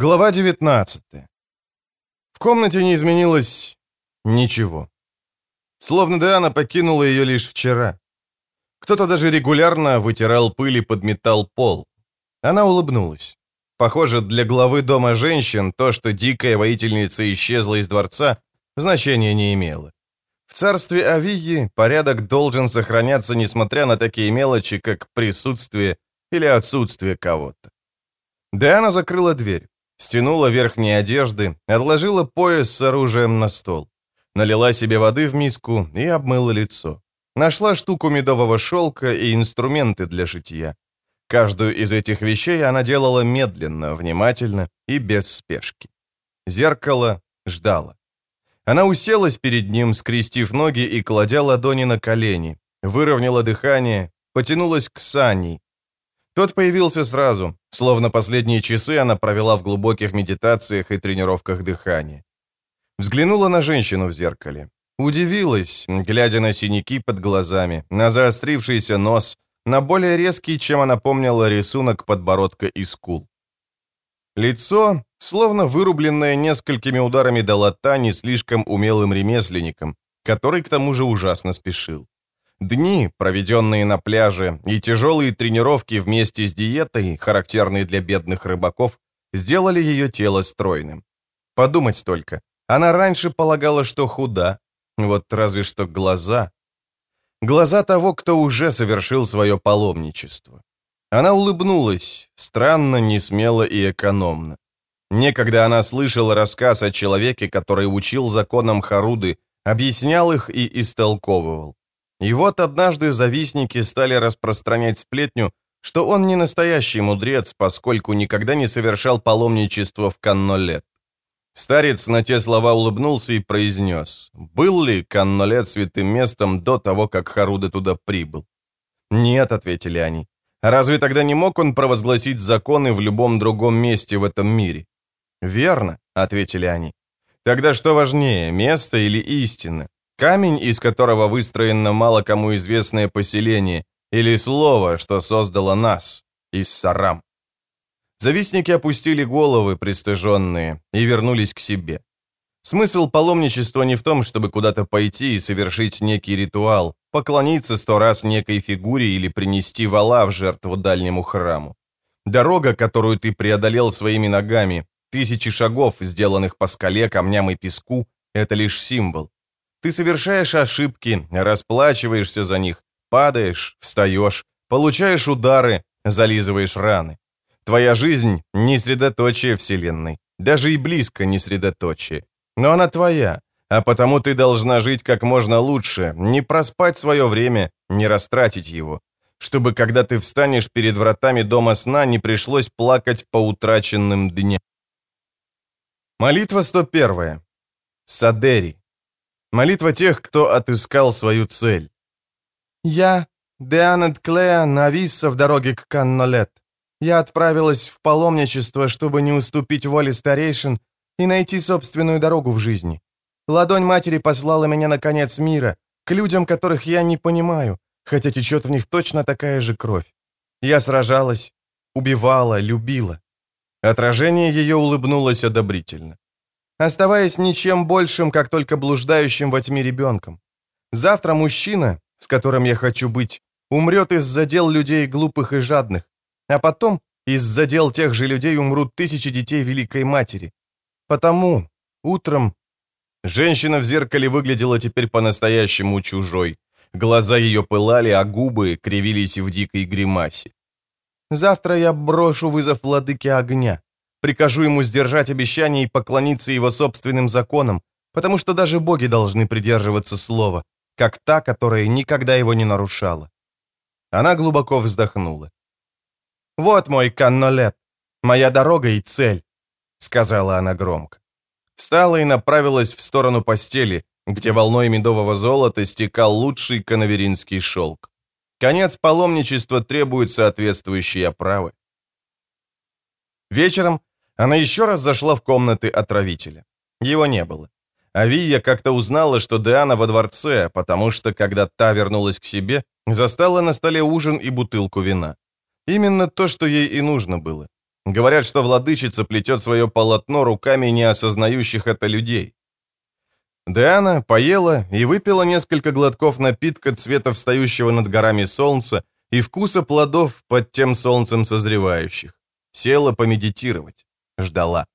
Глава 19 В комнате не изменилось ничего. Словно Диана покинула ее лишь вчера. Кто-то даже регулярно вытирал пыль и подметал пол. Она улыбнулась. Похоже, для главы дома женщин то, что дикая воительница исчезла из дворца, значения не имело. В царстве Авии порядок должен сохраняться, несмотря на такие мелочи, как присутствие или отсутствие кого-то. Диана закрыла дверь, стянула верхние одежды, отложила пояс с оружием на стол, налила себе воды в миску и обмыла лицо. Нашла штуку медового шелка и инструменты для шитья. Каждую из этих вещей она делала медленно, внимательно и без спешки. Зеркало ждало. Она уселась перед ним, скрестив ноги и кладя ладони на колени, выровняла дыхание, потянулась к Сани. Тот появился сразу, словно последние часы она провела в глубоких медитациях и тренировках дыхания. Взглянула на женщину в зеркале. Удивилась, глядя на синяки под глазами, на заострившийся нос, на более резкий, чем она помнила, рисунок подбородка и скул. Лицо, словно вырубленное несколькими ударами долота не слишком умелым ремесленником, который к тому же ужасно спешил. Дни, проведенные на пляже, и тяжелые тренировки вместе с диетой, характерные для бедных рыбаков, сделали ее тело стройным. Подумать только, она раньше полагала, что худа, вот разве что глаза. Глаза того, кто уже совершил свое паломничество. Она улыбнулась, странно, несмело и экономно. Некогда она слышала рассказ о человеке, который учил законам Харуды, объяснял их и истолковывал. И вот однажды завистники стали распространять сплетню, что он не настоящий мудрец, поскольку никогда не совершал паломничество в Каннолет. Старец на те слова улыбнулся и произнес, был ли Каннолет святым местом до того, как Харуда туда прибыл. «Нет», — ответили они. «Разве тогда не мог он провозгласить законы в любом другом месте в этом мире?» «Верно», — ответили они. «Тогда что важнее, место или истина? Камень, из которого выстроено мало кому известное поселение, или слово, что создало нас, из Сарам?» Завистники опустили головы, пристыженные, и вернулись к себе. Смысл паломничества не в том, чтобы куда-то пойти и совершить некий ритуал, поклониться сто раз некой фигуре или принести вала в жертву дальнему храму. Дорога, которую ты преодолел своими ногами, тысячи шагов, сделанных по скале, камням и песку, это лишь символ. Ты совершаешь ошибки, расплачиваешься за них, падаешь, встаешь, получаешь удары, зализываешь раны. Твоя жизнь — не средоточие Вселенной, даже и близко не средоточие. Но она твоя, а потому ты должна жить как можно лучше, не проспать свое время, не растратить его, чтобы, когда ты встанешь перед вратами дома сна, не пришлось плакать по утраченным дням. Молитва 101. Садери. Молитва тех, кто отыскал свою цель. «Я, Деанет Клея, нависса в дороге к Каннолет. Я отправилась в паломничество, чтобы не уступить воле старейшин и найти собственную дорогу в жизни. Ладонь матери послала меня на конец мира, к людям, которых я не понимаю, хотя течет в них точно такая же кровь. Я сражалась, убивала, любила. Отражение ее улыбнулось одобрительно. Оставаясь ничем большим, как только блуждающим во тьме ребенком. Завтра мужчина, с которым я хочу быть, умрет из-за дел людей глупых и жадных, а потом из-за дел тех же людей умрут тысячи детей Великой Матери. Потому утром... Женщина в зеркале выглядела теперь по-настоящему чужой. Глаза ее пылали, а губы кривились в дикой гримасе. «Завтра я брошу вызов владыке огня. Прикажу ему сдержать обещание и поклониться его собственным законам, потому что даже боги должны придерживаться слова, как та, которая никогда его не нарушала». Она глубоко вздохнула. «Вот мой каннолет, моя дорога и цель», — сказала она громко. Встала и направилась в сторону постели, где волной медового золота стекал лучший канаверинский шелк. Конец паломничества требует соответствующей оправы. Вечером она еще раз зашла в комнаты отравителя. Его не было. Авия как-то узнала, что Диана во дворце, потому что, когда та вернулась к себе, застала на столе ужин и бутылку вина. Именно то, что ей и нужно было. Говорят, что владычица плетет свое полотно руками не осознающих это людей. Диана поела и выпила несколько глотков напитка цвета встающего над горами солнца и вкуса плодов под тем солнцем созревающих. Села помедитировать. Ждала.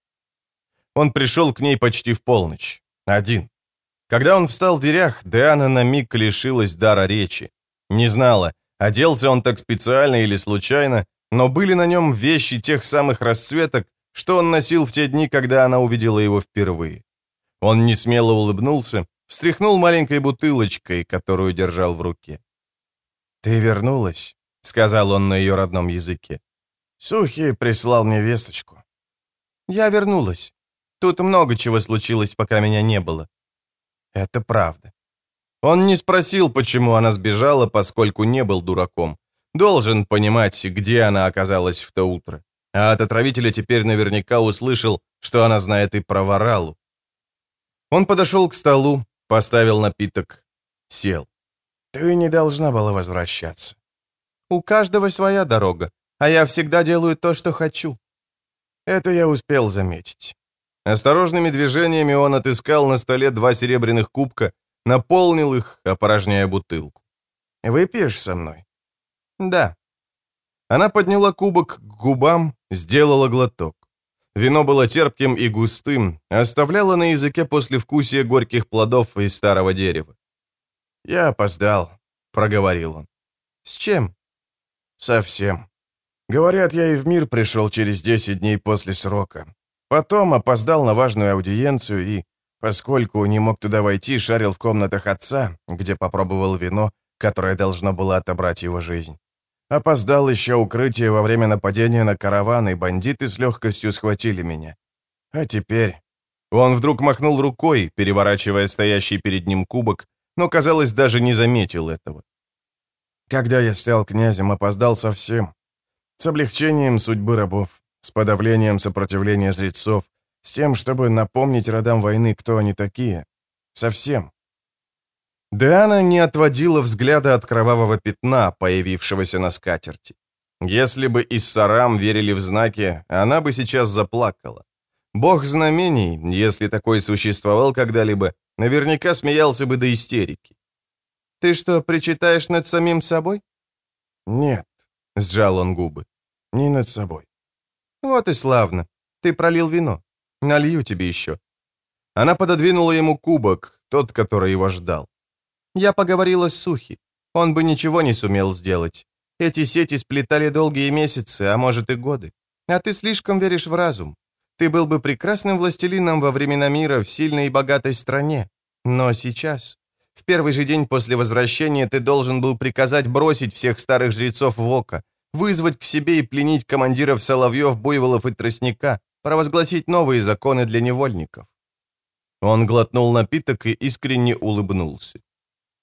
Он пришел к ней почти в полночь. Один. Когда он встал в дверях, Диана на миг лишилась дара речи. Не знала, оделся он так специально или случайно, но были на нем вещи тех самых расцветок, что он носил в те дни, когда она увидела его впервые. Он несмело улыбнулся, встряхнул маленькой бутылочкой, которую держал в руке. «Ты вернулась», — сказал он на ее родном языке. «Сухий прислал мне весточку». «Я вернулась. Тут много чего случилось, пока меня не было». «Это правда». Он не спросил, почему она сбежала, поскольку не был дураком. Должен понимать, где она оказалась в то утро. А от отравителя теперь наверняка услышал, что она знает и про Варалу. Он подошел к столу, поставил напиток, сел. «Ты не должна была возвращаться». «У каждого своя дорога, а я всегда делаю то, что хочу». Это я успел заметить. Осторожными движениями он отыскал на столе два серебряных кубка, наполнил их, опорожняя бутылку. «Выпьешь со мной?» «Да». Она подняла кубок к губам, сделала глоток. Вино было терпким и густым, оставляло на языке послевкусие горьких плодов из старого дерева. «Я опоздал», — проговорил он. «С чем?» «Совсем. Говорят, я и в мир пришел через 10 дней после срока. Потом опоздал на важную аудиенцию и, поскольку не мог туда войти, шарил в комнатах отца, где попробовал вино, которое должно было отобрать его жизнь. Опоздал еще укрытие во время нападения на караван, и бандиты с легкостью схватили меня. А теперь... Он вдруг махнул рукой, переворачивая стоящий перед ним кубок, но, казалось, даже не заметил этого. Когда я стал князем, опоздал совсем. С облегчением судьбы рабов, с подавлением сопротивления жрецов, с тем, чтобы напомнить родам войны, кто они такие. Совсем. Диана не отводила взгляда от кровавого пятна, появившегося на скатерти. Если бы Иссарам верили в знаки, она бы сейчас заплакала. Бог знамений, если такой существовал когда-либо, наверняка смеялся бы до истерики. «Ты что, причитаешь над самим собой?» «Нет», — сжал он губы, — «не над собой». «Вот и славно. Ты пролил вино. Налью тебе еще». Она пододвинула ему кубок, тот, который его ждал. Я поговорила с Сухи. Он бы ничего не сумел сделать. Эти сети сплетали долгие месяцы, а может и годы. А ты слишком веришь в разум. Ты был бы прекрасным властелином во времена мира в сильной и богатой стране. Но сейчас, в первый же день после возвращения, ты должен был приказать бросить всех старых жрецов в око, вызвать к себе и пленить командиров Соловьев, Буйволов и Тростника, провозгласить новые законы для невольников. Он глотнул напиток и искренне улыбнулся.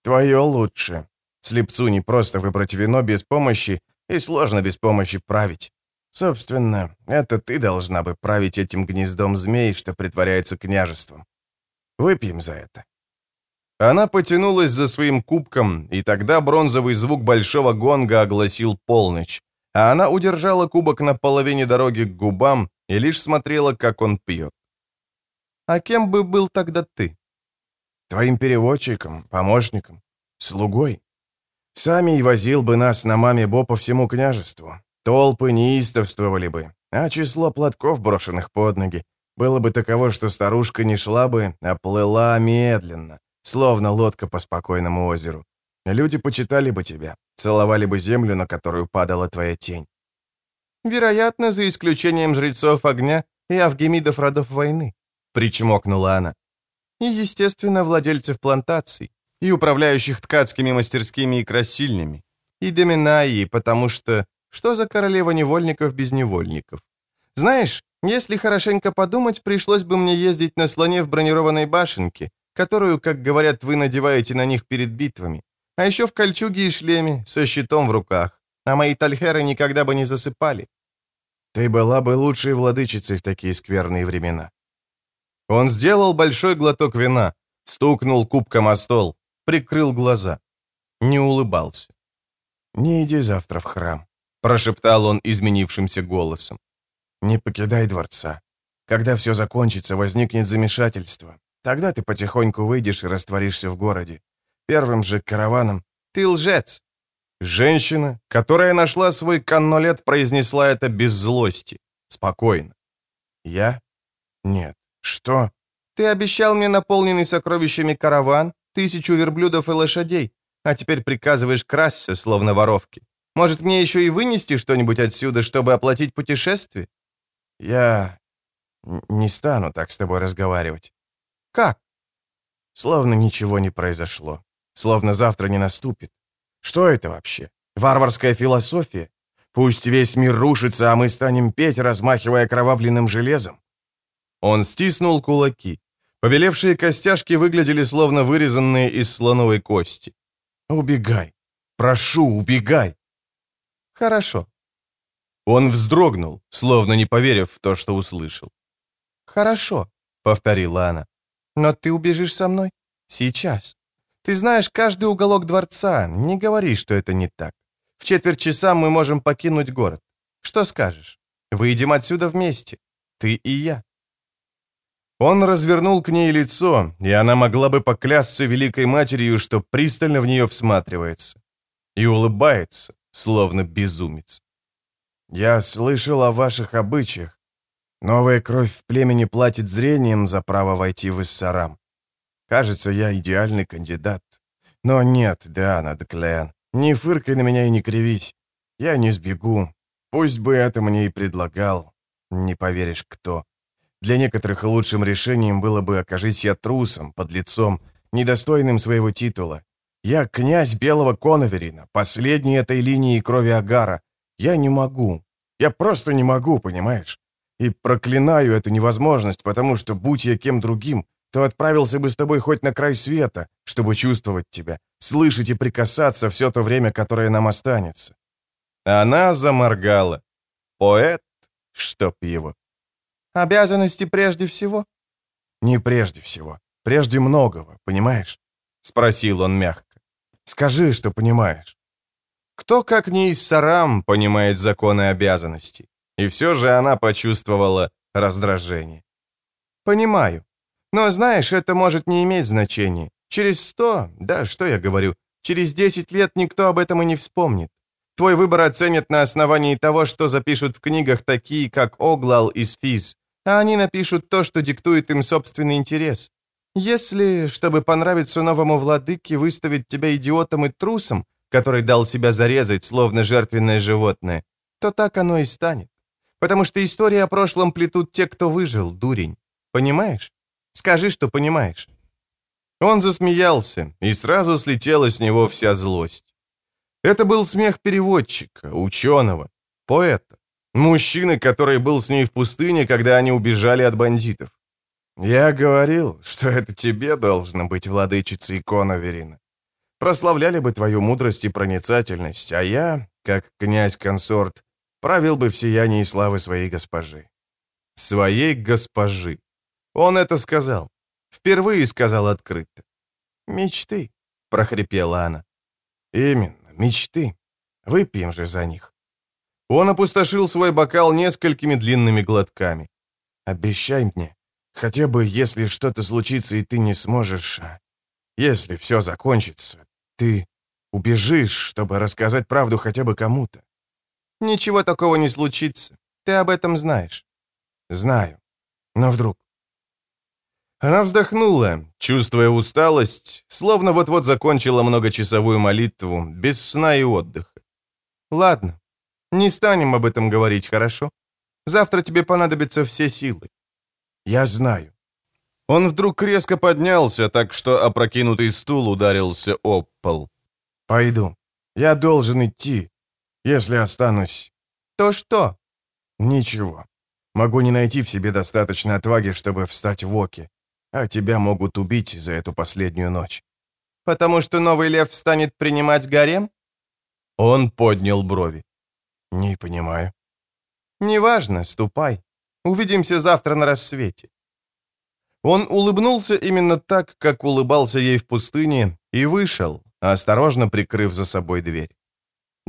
Твое лучше. Слепцу не просто выбрать вино без помощи, и сложно без помощи править. Собственно, это ты должна бы править этим гнездом змей, что притворяется княжеством. Выпьем за это». Она потянулась за своим кубком, и тогда бронзовый звук большого гонга огласил полночь, а она удержала кубок на половине дороги к губам и лишь смотрела, как он пьет. «А кем бы был тогда ты?» Твоим переводчиком, помощником, слугой. Сами и возил бы нас на маме Бо по всему княжеству. Толпы неистовствовали бы, а число платков, брошенных под ноги, было бы таково, что старушка не шла бы, а плыла медленно, словно лодка по спокойному озеру. Люди почитали бы тебя, целовали бы землю, на которую падала твоя тень. «Вероятно, за исключением жрецов огня и авгемидов родов войны», — причмокнула она и, естественно, владельцев плантаций, и управляющих ткацкими мастерскими и красильнями, и доминаи, потому что что за королева невольников без невольников? Знаешь, если хорошенько подумать, пришлось бы мне ездить на слоне в бронированной башенке, которую, как говорят, вы надеваете на них перед битвами, а еще в кольчуге и шлеме, со щитом в руках, а мои тальхеры никогда бы не засыпали. Ты была бы лучшей владычицей в такие скверные времена. Он сделал большой глоток вина, стукнул кубком о стол, прикрыл глаза. Не улыбался. «Не иди завтра в храм», — прошептал он изменившимся голосом. Не покидай дворца. Когда все закончится, возникнет замешательство. Тогда ты потихоньку выйдешь и растворишься в городе. Первым же караваном... Ты лжец. Женщина, которая нашла свой каннолет, произнесла это без злости. Спокойно. Я? Нет. Что? Ты обещал мне наполненный сокровищами караван, тысячу верблюдов и лошадей, а теперь приказываешь красться, словно воровки. Может, мне еще и вынести что-нибудь отсюда, чтобы оплатить путешествие? Я не стану так с тобой разговаривать. Как? Словно ничего не произошло. Словно завтра не наступит. Что это вообще? Варварская философия? Пусть весь мир рушится, а мы станем петь, размахивая кровавленным железом. Он стиснул кулаки. Побелевшие костяшки выглядели словно вырезанные из слоновой кости. «Убегай! Прошу, убегай!» «Хорошо». Он вздрогнул, словно не поверив в то, что услышал. «Хорошо», — повторила она. «Но ты убежишь со мной? Сейчас. Ты знаешь каждый уголок дворца, не говори, что это не так. В четверть часа мы можем покинуть город. Что скажешь? Выйдем отсюда вместе, ты и я». Он развернул к ней лицо, и она могла бы поклясться Великой Матерью, что пристально в нее всматривается. И улыбается, словно безумец. «Я слышал о ваших обычаях. Новая кровь в племени платит зрением за право войти в Иссарам. Кажется, я идеальный кандидат. Но нет, Диана Деклеян, не фыркай на меня и не кривись. Я не сбегу. Пусть бы это мне и предлагал. Не поверишь, кто. Для некоторых лучшим решением было бы окажись я трусом, под лицом, недостойным своего титула. Я князь Белого Коноверина, последний этой линии крови Агара. Я не могу. Я просто не могу, понимаешь? И проклинаю эту невозможность, потому что, будь я кем другим, то отправился бы с тобой хоть на край света, чтобы чувствовать тебя, слышать и прикасаться все то время, которое нам останется. Она заморгала. Поэт, чтоб его. Обязанности прежде всего? Не прежде всего. Прежде многого, понимаешь? Спросил он мягко. Скажи, что понимаешь. Кто, как не Иссарам, понимает законы обязанностей? И все же она почувствовала раздражение. Понимаю. Но, знаешь, это может не иметь значения. Через сто, да, что я говорю, через десять лет никто об этом и не вспомнит. Твой выбор оценят на основании того, что запишут в книгах такие, как Оглал и Сфиз, а они напишут то, что диктует им собственный интерес. Если, чтобы понравиться новому владыке, выставить тебя идиотом и трусом, который дал себя зарезать, словно жертвенное животное, то так оно и станет. Потому что история о прошлом плетут те, кто выжил, дурень. Понимаешь? Скажи, что понимаешь». Он засмеялся, и сразу слетела с него вся злость. Это был смех переводчика, ученого, поэта. Мужчины, который был с ней в пустыне, когда они убежали от бандитов. «Я говорил, что это тебе должно быть владычицей икона Верина. Прославляли бы твою мудрость и проницательность, а я, как князь-консорт, правил бы в сиянии славы своей госпожи». «Своей госпожи». Он это сказал. Впервые сказал открыто. «Мечты», — прохрипела она. «Именно, мечты. Выпьем же за них». Он опустошил свой бокал несколькими длинными глотками. «Обещай мне, хотя бы если что-то случится, и ты не сможешь... А, если все закончится, ты убежишь, чтобы рассказать правду хотя бы кому-то». «Ничего такого не случится. Ты об этом знаешь». «Знаю. Но вдруг...» Она вздохнула, чувствуя усталость, словно вот-вот закончила многочасовую молитву, без сна и отдыха. «Ладно, не станем об этом говорить, хорошо? Завтра тебе понадобятся все силы». «Я знаю». Он вдруг резко поднялся, так что опрокинутый стул ударился об пол. «Пойду. Я должен идти. Если останусь...» «То что?» «Ничего. Могу не найти в себе достаточно отваги, чтобы встать в оке. А тебя могут убить за эту последнюю ночь». «Потому что новый лев станет принимать гарем?» Он поднял брови. «Не понимаю». «Неважно, ступай. Увидимся завтра на рассвете». Он улыбнулся именно так, как улыбался ей в пустыне, и вышел, осторожно прикрыв за собой дверь.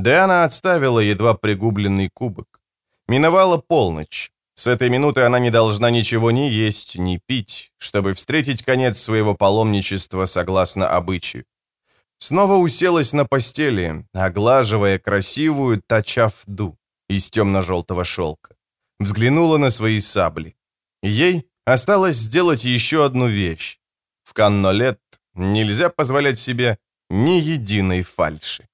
Диана отставила едва пригубленный кубок. Миновала полночь. С этой минуты она не должна ничего ни есть, ни пить, чтобы встретить конец своего паломничества согласно обычаю. Снова уселась на постели, оглаживая красивую тачафду из темно-желтого шелка. Взглянула на свои сабли. Ей осталось сделать еще одну вещь. В Каннолет нельзя позволять себе ни единой фальши.